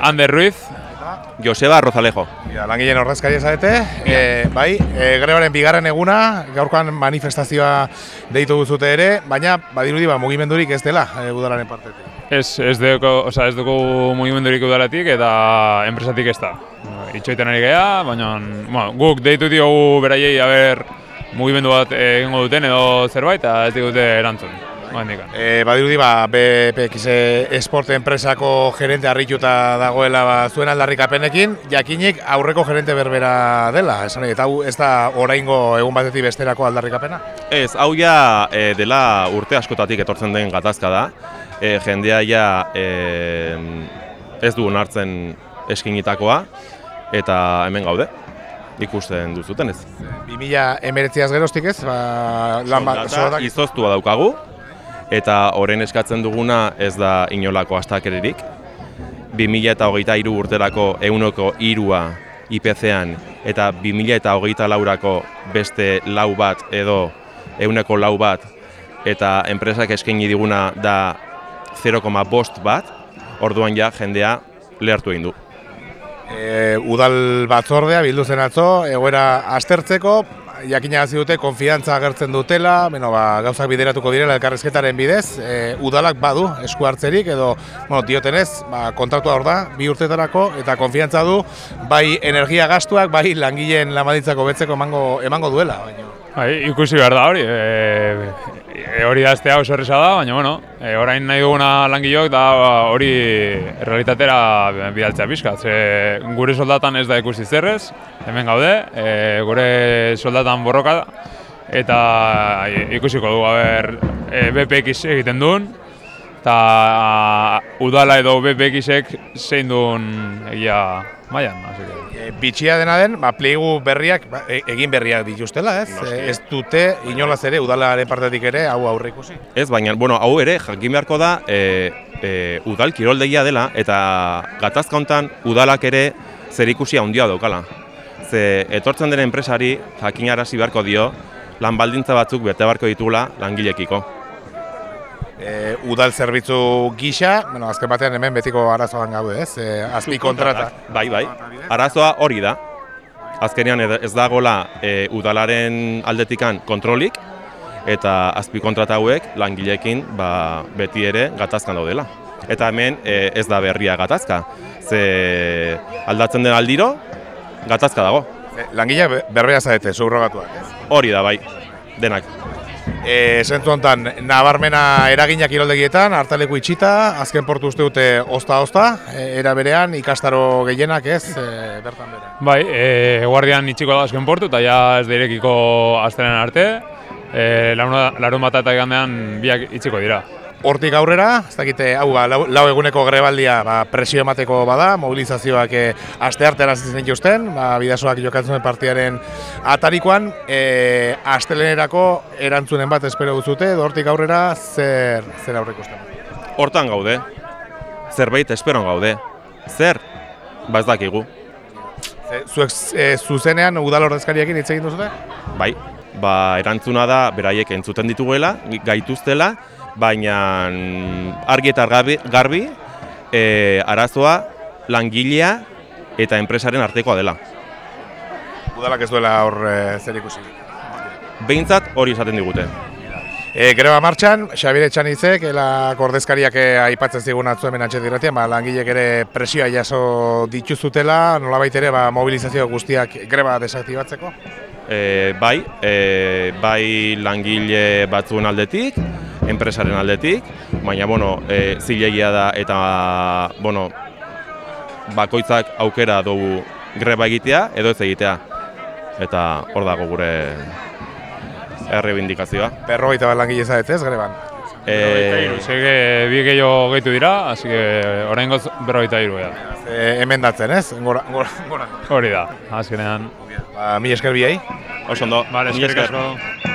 Ander Ruiz. Joseba Rozalejo. Ja, langileen ordezkaria zarete, e, bai, e, grebaren bigarren eguna, gaurkoan manifestazioa deitu guzute ere, baina badirudi ba, mugimendurik ez dela e, udalaren partetik. Ez, ez, dugu, oza, ez dugu mugimendurik udalatik eta enpresatik ez da. Itxoiten ari geha, baina bueno, guk deitu diogu beraiei haber mugimendu bat egingo duten edo zerbait eta ez digute erantzun. E, badirudi ba, BPX Esport enpresako gerente harrituta dagoela ba, zuen aldarrikapenekin, jakinik aurreko gerente berbera dela, esan eta hau ez da oraingo egun batetik besterako aldarrikapena? Ez, hau ja e, dela urte askotatik etortzen den gatazka da. E, jendea ja e, ez du onartzen eskinitakoa eta hemen gaude ikusten duzuten ez. 2000 emeretziaz geroztik ez, ba, lan bat, izoztua daukagu, eta orain eskatzen duguna ez da inolako astakeririk. 2000 eta hogeita iru urterako eunoko irua IPC-an eta 2000 eta hogeita laurako beste lau bat edo euneko lau bat eta enpresak eskaini diguna da 0,5 bat, orduan ja jendea lehartu egin du. E, udal batzordea bildu zen atzo, egoera aztertzeko, jakina hasi dute konfiantza agertzen dutela, bueno, ba, gauzak bideratuko direla elkarrezketaren bidez, e, udalak badu esku hartzerik edo bueno, diotenez, ba, kontratua hor da, bi urtetarako eta konfiantza du bai energia gastuak, bai langileen lamaditzako betzeko emango emango duela. Baina. Bai, ikusi behar da hori, e, e, hori daztea oso erresa da, baina bueno, e, orain nahi duguna langilok da ba, hori realitatera bidaltzea pixka. Ze gure soldatan ez da ikusi zerrez, hemen gaude, e, gure soldatan borroka eta e, ikusiko dugu, haber, e, BPX egiten duen, eta udala edo BPXek zein duen egia que. E, bitxia dena den, ba, pleigu berriak, ba, e, egin berriak dituztela, ez? E, ez dute inolaz ere, udalaren partetik ere, hau aurre ikusi. Ez, baina, bueno, hau ere, jakin beharko da, e, e, udal kiroldegia dela, eta gatazka hontan udalak ere zer ikusi handia daukala. Ze etortzen den enpresari jakinarazi beharko dio, lan baldintza batzuk bete beharko ditula langilekiko. E, udal zerbitzu gisa, bueno, azken batean hemen betiko arazoan gaude, ez? E, azpi kontrata. Bai, bai. Arazoa hori da. Azkenean ez dagola e, udalaren aldetikan kontrolik eta azpi kontrata hauek langileekin ba, beti ere gatazkan daudela. Eta hemen e, ez da berria gatazka. Ze aldatzen den aldiro, gatazka dago. E, langilea be- berbea zaete, subrogatuak, ez? Hori da bai, denak. E, zentzu honetan, nabarmena eraginak iroldegietan, hartaleku itxita, azken portu uste dute ozta-ozta, e, era berean ikastaro gehienak ez, e, bertan bere. Bai, e, guardian itxiko da azken portu, eta ja ez da irekiko astelen arte. E, larun bat eta biak itxiko dira. Hortik aurrera, ez dakite, hau ba, lau, lau eguneko grebaldia ba, presio emateko bada, mobilizazioak e, aste artean hasi zituzten, ba, bidasoak jokatzen partiaren atarikoan, e, astelenerako erantzunen bat espero duzute, edo hortik aurrera zer, zer aurre ikusten. Hortan gaude, zerbait esperon gaude. Zer? Ba ez dakigu. Ze- Zuek e, zuzenean udal ordezkariekin hitz egin duzute? Bai, ba, erantzuna da beraiek entzuten dituguela, gaituztela, baina argi eta garbi, garbi e, arazoa langilea eta enpresaren artekoa dela. Udalak ez duela hor e, zer ikusi. Behintzat hori esaten digute. E, greba martxan, Xabier Etxanitzek, elak ordezkariak aipatzen zigun atzu hemen atxetik irratian, ba, langilek ere presioa jaso dituzutela, nolabait ere ba, mobilizazio guztiak greba desaktibatzeko. E, bai, e, bai langile batzuen aldetik, enpresaren aldetik, baina bueno, e, zilegia da eta bueno, bakoitzak aukera dugu greba egitea edo ez egitea. Eta hor dago gure errebindikazioa. Berrogeita bat langile zaretez greban. E, Zege bi gehiago gehitu dira, así que orain goz berrogeita iru da. E, hemen datzen, ez? Gora, gora, gora. Hori da, azkenean. Ba, mi esker biei. oso ondo, Vale, mila eskerrik esker.